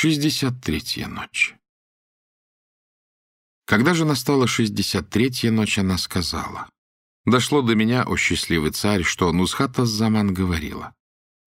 Шестьдесят третья ночь. Когда же настала шестьдесят третья ночь, она сказала. Дошло до меня, о счастливый царь, что Нусхата Заман говорила.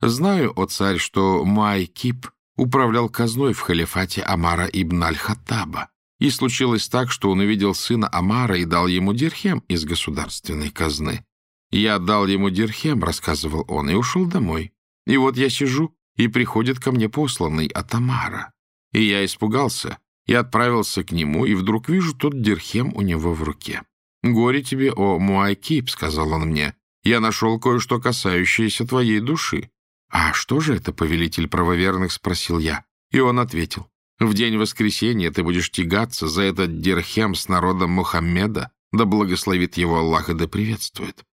Знаю, о царь, что Май-Кип управлял казной в халифате Амара ибн Аль-Хаттаба, и случилось так, что он увидел сына Амара и дал ему дирхем из государственной казны. «Я дал ему дирхем», — рассказывал он, — и ушел домой. И вот я сижу, и приходит ко мне посланный от Амара. И я испугался, и отправился к нему, и вдруг вижу тот дирхем у него в руке. «Горе тебе, о Муайкип», — сказал он мне, — «я нашел кое-что, касающееся твоей души». «А что же это, повелитель правоверных?» — спросил я. И он ответил. «В день воскресения ты будешь тягаться за этот дирхем с народом Мухаммеда, да благословит его Аллах и да приветствует».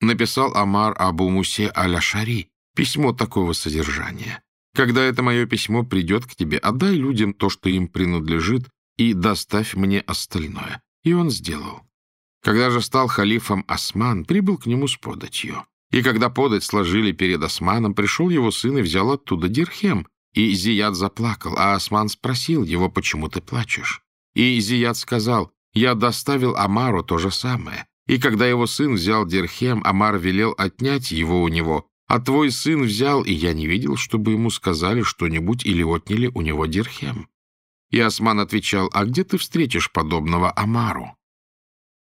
Написал Амар Абу Мусе Аля-Шари письмо такого содержания. Когда это мое письмо придет к тебе, отдай людям то, что им принадлежит, и доставь мне остальное. И он сделал. Когда же стал халифом Осман, прибыл к нему с податью. И когда подать сложили перед Османом, пришел его сын и взял оттуда дирхем. И Зияд заплакал, а Осман спросил его, почему ты плачешь. И Зияд сказал, я доставил Амару то же самое. И когда его сын взял дирхем, Амар велел отнять его у него, а твой сын взял, и я не видел, чтобы ему сказали что-нибудь или отняли у него дирхем. И Осман отвечал, а где ты встретишь подобного Амару?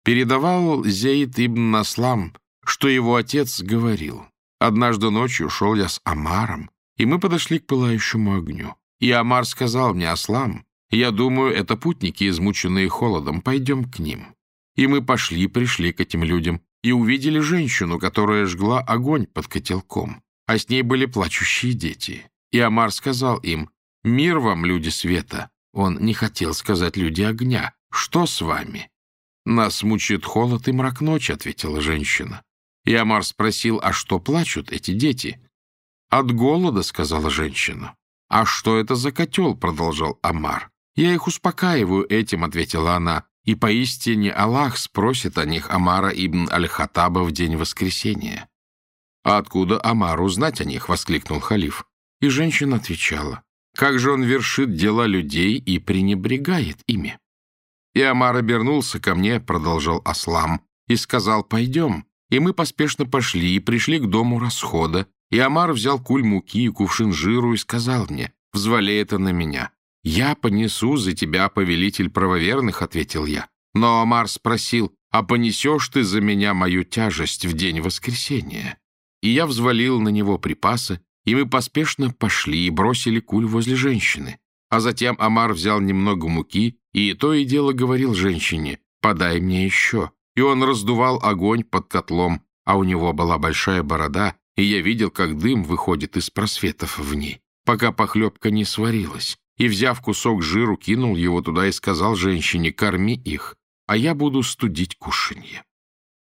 Передавал Зейд ибн Наслам, что его отец говорил. Однажды ночью шел я с Амаром, и мы подошли к пылающему огню. И Амар сказал мне, Аслам, я думаю, это путники, измученные холодом, пойдем к ним. И мы пошли, пришли к этим людям, и увидели женщину, которая жгла огонь под котелком, а с ней были плачущие дети. И Амар сказал им, «Мир вам, люди света!» Он не хотел сказать «люди огня». «Что с вами?» «Нас мучает холод и мрак ночи», — ответила женщина. И Амар спросил, «А что плачут эти дети?» «От голода», — сказала женщина. «А что это за котел?» — продолжал Амар. «Я их успокаиваю этим», — ответила она. И поистине Аллах спросит о них Амара ибн Аль-Хаттаба в день воскресения. «А откуда Амару знать о них?» — воскликнул халиф. И женщина отвечала. «Как же он вершит дела людей и пренебрегает ими?» И Амар обернулся ко мне, продолжал Аслам, и сказал, «Пойдем». И мы поспешно пошли и пришли к дому расхода, и Амар взял куль муки и кувшин жиру и сказал мне, «Взвали это на меня». «Я понесу за тебя, повелитель правоверных», — ответил я. Но Амар спросил, «А понесешь ты за меня мою тяжесть в день воскресения?» И я взвалил на него припасы, и мы поспешно пошли и бросили куль возле женщины. А затем Амар взял немного муки и то и дело говорил женщине, «Подай мне еще». И он раздувал огонь под котлом, а у него была большая борода, и я видел, как дым выходит из просветов в ней, пока похлебка не сварилась и, взяв кусок жиру, кинул его туда и сказал женщине, «Корми их, а я буду студить кушанье».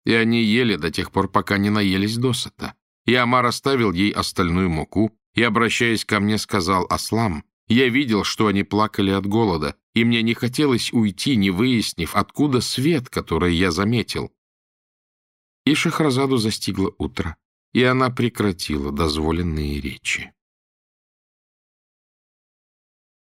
И они ели до тех пор, пока не наелись досыта. И Амар оставил ей остальную муку и, обращаясь ко мне, сказал, «Аслам, я видел, что они плакали от голода, и мне не хотелось уйти, не выяснив, откуда свет, который я заметил». И Шахразаду застигло утро, и она прекратила дозволенные речи.